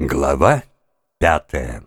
Глава пятая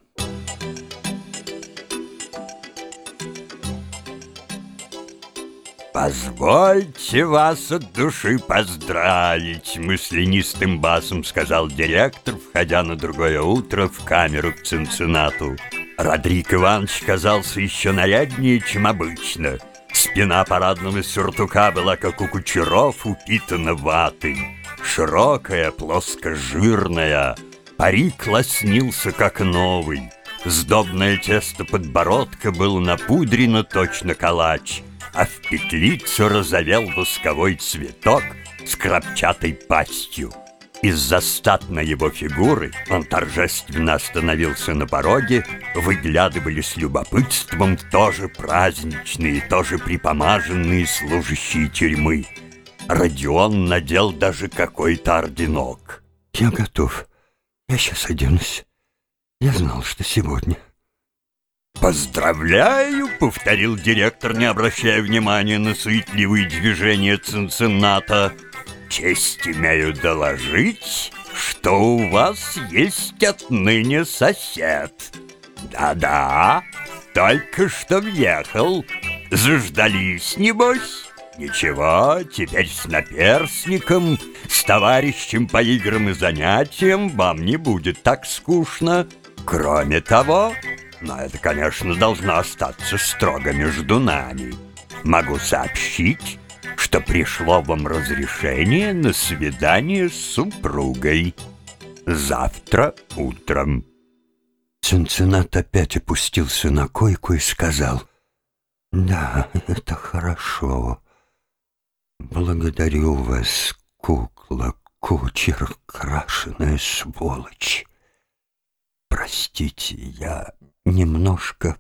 «Позвольте вас от души поздравить!» Мысленистым басом сказал директор, входя на другое утро в камеру к Цинциннату. Родрик Иванович казался еще наряднее, чем обычно. Спина парадного сюртука была, как у кучеров, упитана ватой. Широкая, плоско-жирная, Парик лоснился, как новый. Сдобное тесто подбородка было напудрено точно калач, а в петлицу разовел восковой цветок с крапчатой пастью. Из-за статной его фигуры он торжественно остановился на пороге, выглядывали с любопытством тоже праздничные, тоже припомаженные служащие тюрьмы. Родион надел даже какой-то орденок. «Я готов», я сейчас оденусь. Я знал, что сегодня. «Поздравляю!» — повторил директор, не обращая внимания на суетливые движения Цинцинната. «Честь имею доложить, что у вас есть отныне сосед. Да-да, только что въехал. Заждались, небось?» Ничего, теперь с наперсником, с товарищем по играм и занятиям вам не будет так скучно. Кроме того, но это, конечно, должно остаться строго между нами. Могу сообщить, что пришло вам разрешение на свидание с супругой. Завтра утром. Цинциннат опять опустился на койку и сказал, «Да, это хорошо. «Благодарю вас, кукла, кучер, крашеная сволочь. Простите, я немножко...»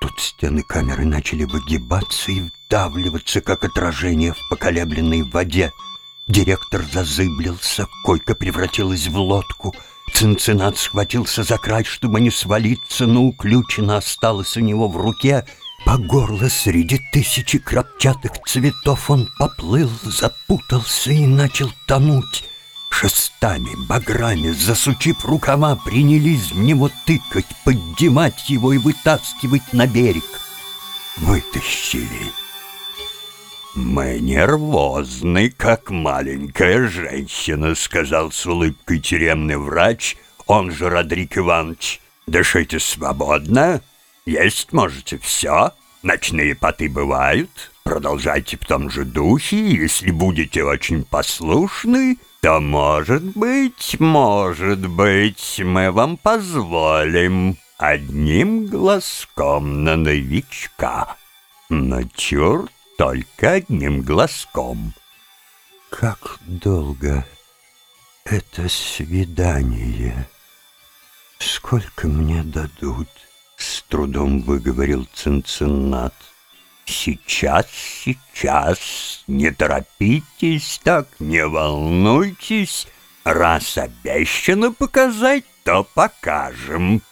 Тут стены камеры начали выгибаться и вдавливаться, как отражение в поколебленной воде. Директор зазыблился, койка превратилась в лодку. Цинцинат схватился за край, чтобы не свалиться, но уключено осталось у него в руке — по горло среди тысячи крапчатых цветов он поплыл, запутался и начал тонуть. Шестами, баграми, засучив рукава, принялись в него тыкать, поднимать его и вытаскивать на берег. Вытащили. «Мы нервозны, как маленькая женщина», — сказал с улыбкой тюремный врач, он же Родрик Иванович. «Дышите свободно, есть можете все. Ночные поты бывают. Продолжайте в том же духе. Если будете очень послушны, то, может быть, может быть, мы вам позволим одним глазком на новичка. Но чур только одним глазком. Как долго это свидание? Сколько мне дадут? С трудом выговорил Цинциннат. «Сейчас, сейчас, не торопитесь так, не волнуйтесь. Раз обещано показать, то покажем.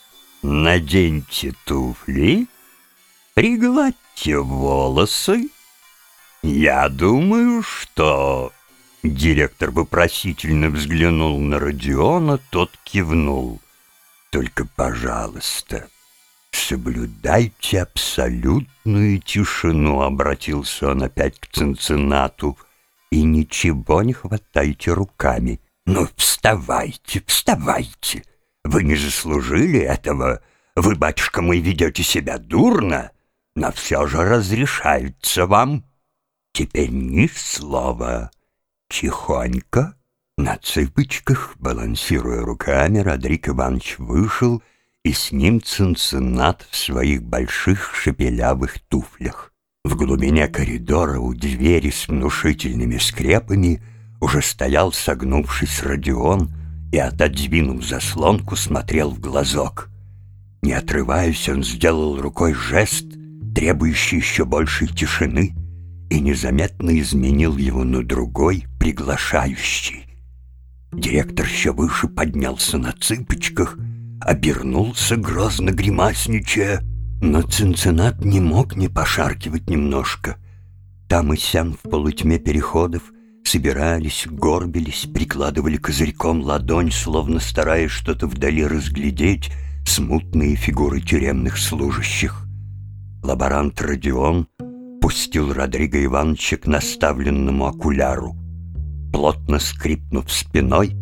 Наденьте туфли, пригладьте волосы. Я думаю, что...» Директор вопросительно взглянул на Родиона, тот кивнул. «Только, пожалуйста, «Соблюдайте абсолютную тишину», — обратился он опять к Цинциннату, «и ничего не хватайте руками. Ну, вставайте, вставайте! Вы не заслужили этого. Вы, батюшка мой, ведете себя дурно, но все же разрешается вам. Теперь ни слова. Тихонько». На цыпочках, балансируя руками, Родрик Иванович вышел — и с ним Цинциннат в своих больших шепелявых туфлях. В глубине коридора у двери с внушительными скрепами уже стоял, согнувшись Родион, и, отодвинув заслонку, смотрел в глазок. Не отрываясь, он сделал рукой жест, требующий еще большей тишины, и незаметно изменил его на другой, приглашающий. Директор еще выше поднялся на цыпочках — обернулся, грозно гримасничая, но Цинцинат не мог не пошаркивать немножко. Там и сям в полутьме переходов собирались, горбились, прикладывали козырьком ладонь, словно стараясь что-то вдали разглядеть, смутные фигуры тюремных служащих. Лаборант Родион пустил Родриго Ивановича к наставленному окуляру. Плотно скрипнув спиной,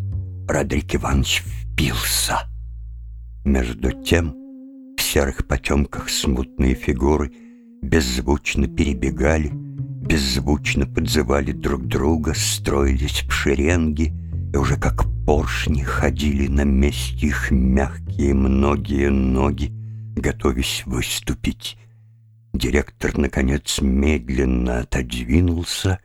Родрик Иванович впился. Между тем в серых потемках смутные фигуры беззвучно перебегали, беззвучно подзывали друг друга, строились в шеренги и уже как поршни ходили на месте их мягкие многие ноги, готовясь выступить. Директор, наконец, медленно отодвинулся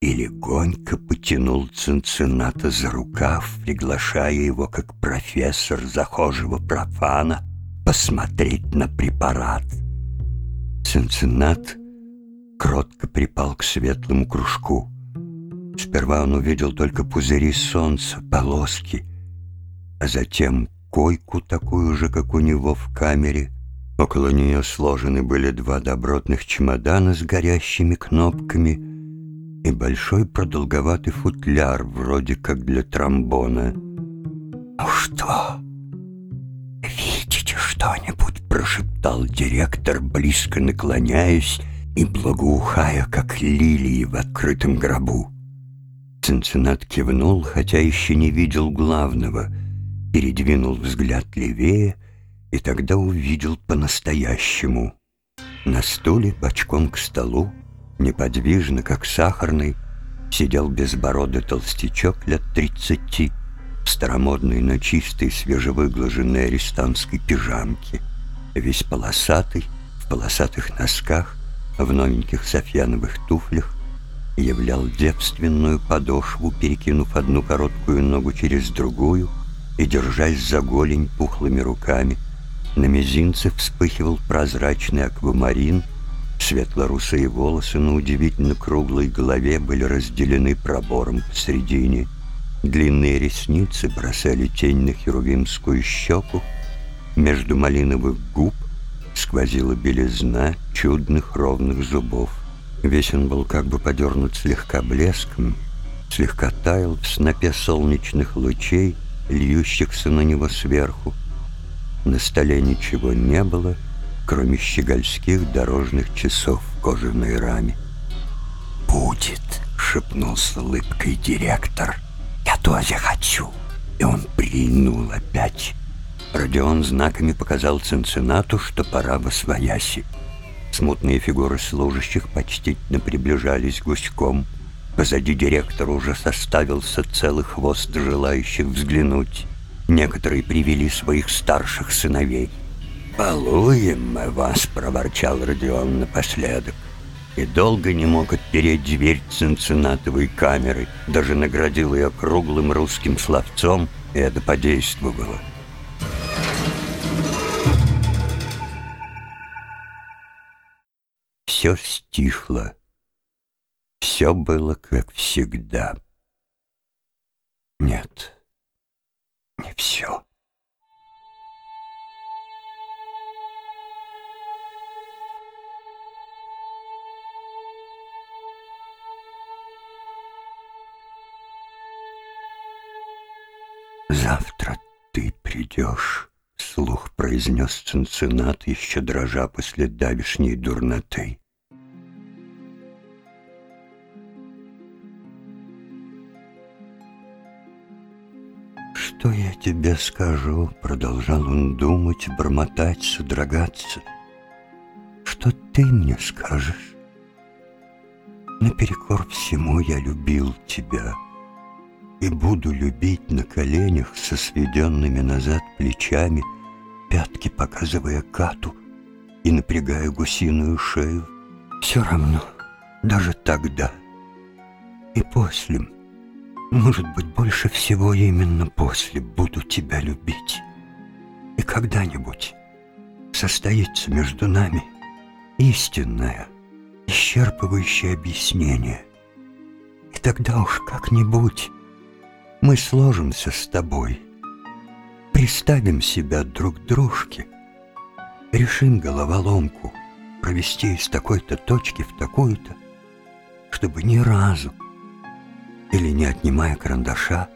и легонько потянул Цинцината за рукав, приглашая его, как профессор захожего профана, посмотреть на препарат. Цинцинат кротко припал к светлому кружку. Сперва он увидел только пузыри солнца, полоски, а затем койку такую же, как у него в камере. Около нее сложены были два добротных чемодана с горящими кнопками и большой продолговатый футляр, вроде как для тромбона. «Ну что, видите что-нибудь?» — прошептал директор, близко наклоняясь и благоухая, как лилии в открытом гробу. Цинциннат кивнул, хотя еще не видел главного, передвинул взгляд левее и тогда увидел по-настоящему. На стуле, бочком к столу, неподвижно, как сахарный, сидел безбородый толстячок лет тридцати в старомодной, но чистой, свежевыглаженной арестантской пижамке, весь полосатый, в полосатых носках, в новеньких софьяновых туфлях, являл девственную подошву, перекинув одну короткую ногу через другую и держась за голень пухлыми руками. На мизинце вспыхивал прозрачный аквамарин, светло-русые волосы на удивительно круглой голове были разделены пробором посередине. Длинные ресницы бросали тень на херувимскую щеку, между малиновых губ сквозила белизна чудных ровных зубов. Весь он был как бы подернут слегка блеском, слегка таял в снопе солнечных лучей, льющихся на него сверху. На столе ничего не было, кроме щегольских дорожных часов в кожаной раме. «Будет!» — шепнул с улыбкой директор. «Я тоже хочу!» И он прильнул опять. Родион знаками показал Цинциннату, что пора во свояси. Смутные фигуры служащих почтительно приближались гуськом. Позади директора уже составился целый хвост желающих взглянуть. Некоторые привели своих старших сыновей. «Балуем мы вас», — проворчал Родион напоследок. И долго не мог отпереть дверь цинцинатовой камеры, даже наградил ее круглым русским словцом, и это подействовало. все стихло. Все было как всегда. Нет, не все. «Завтра ты придешь», — слух произнес Цинциннат, еще дрожа после давишней дурноты. «Что я тебе скажу?» — продолжал он думать, бормотать, содрогаться. «Что ты мне скажешь?» Наперекор всему я любил тебя и буду любить на коленях со сведенными назад плечами, пятки показывая кату и напрягая гусиную шею. Все равно, даже тогда и после может быть, больше всего именно после буду тебя любить. И когда-нибудь состоится между нами истинное, исчерпывающее объяснение. И тогда уж как-нибудь мы сложимся с тобой, приставим себя друг к дружке, решим головоломку провести из такой-то точки в такую-то, чтобы ни разу или не отнимая карандаша,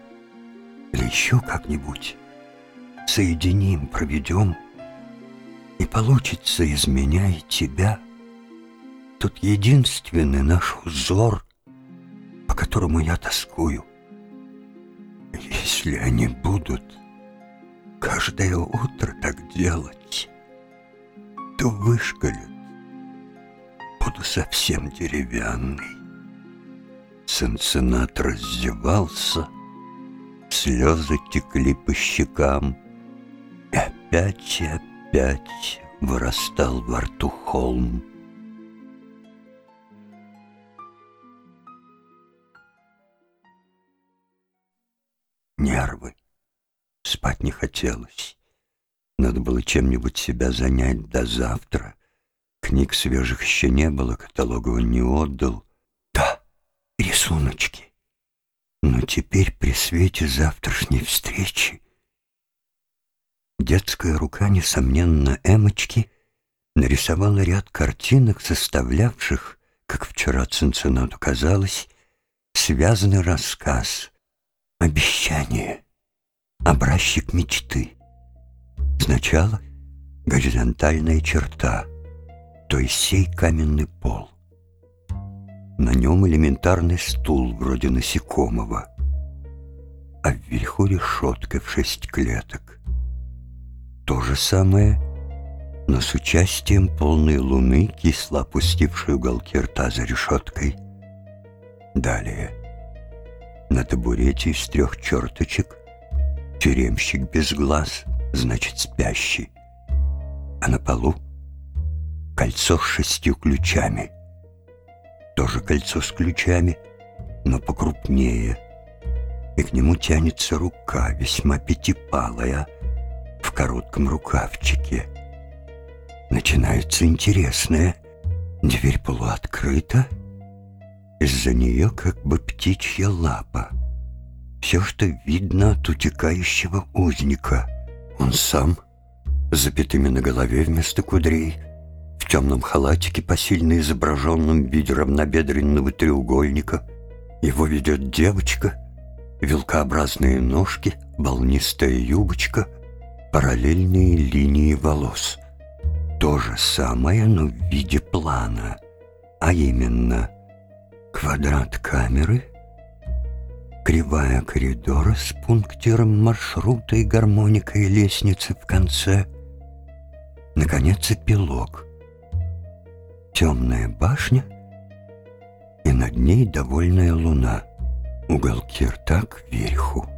или еще как-нибудь, соединим, проведем, и получится из меня и тебя. Тут единственный наш узор, по которому я тоскую. Если они будут каждое утро так делать, то вышкалят. Буду совсем деревянный. Сенсенат раздевался, слезы текли по щекам, и опять и опять вырастал во рту холм. Нервы. Спать не хотелось. Надо было чем-нибудь себя занять до завтра. Книг свежих еще не было, каталога он не отдал. Да, рисуночки. Но теперь при свете завтрашней встречи детская рука, несомненно, Эмочки, нарисовала ряд картинок, составлявших, как вчера Цинциннату казалось, связанный рассказ, обещание, образчик мечты. Сначала горизонтальная черта, то есть сей каменный пол. На нем элементарный стул вроде насекомого, а вверху решетка в шесть клеток. То же самое, но с участием полной луны, кисло опустившей уголки рта за решеткой. Далее. На табурете из трех черточек тюремщик без глаз, значит спящий. А на полу кольцо с шестью ключами — тоже кольцо с ключами, но покрупнее. И к нему тянется рука, весьма пятипалая, в коротком рукавчике. Начинается интересное. Дверь полуоткрыта. Из-за нее как бы птичья лапа. Все, что видно от утекающего узника. Он сам, запятыми на голове вместо кудрей, в темном халатике, посильно изображенном в виде равнобедренного треугольника. Его ведет девочка, вилкообразные ножки, волнистая юбочка, параллельные линии волос. То же самое, но в виде плана, а именно квадрат камеры, кривая коридора с пунктиром маршрута и гармоникой лестницы в конце, наконец, эпилог — темная башня, и над ней довольная луна, уголки рта кверху.